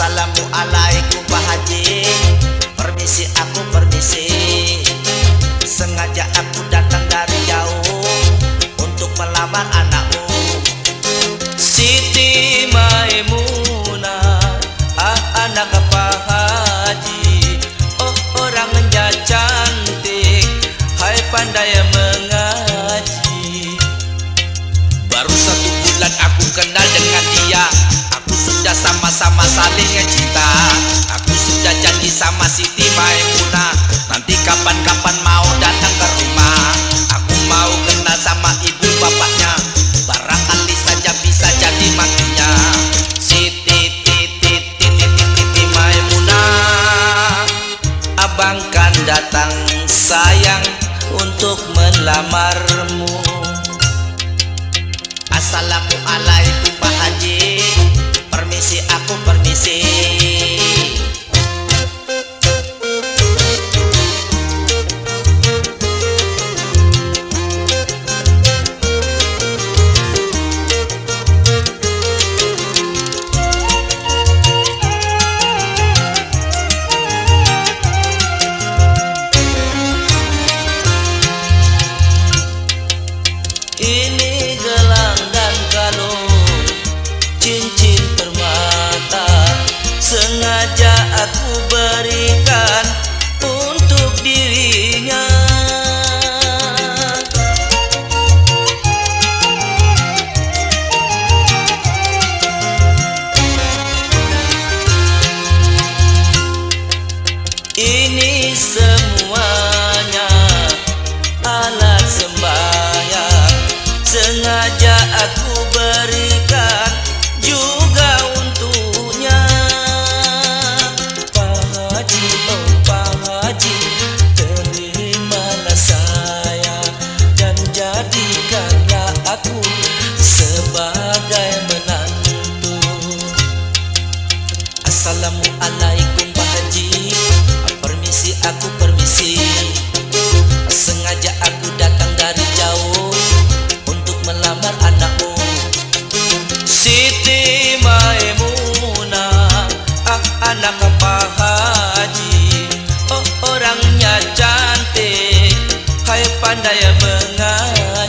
Assalamualaikum Pak Haji. Permisi aku permisi. Sengaja aku datang dari jauh Untuk melamar anakmu Siti Maimuna, ah, Anak Pak Haji. Oh orang cantik. Hai pandai saling cinta. Aku sudah janji sama Siti Mai por dizer pandai mengalah.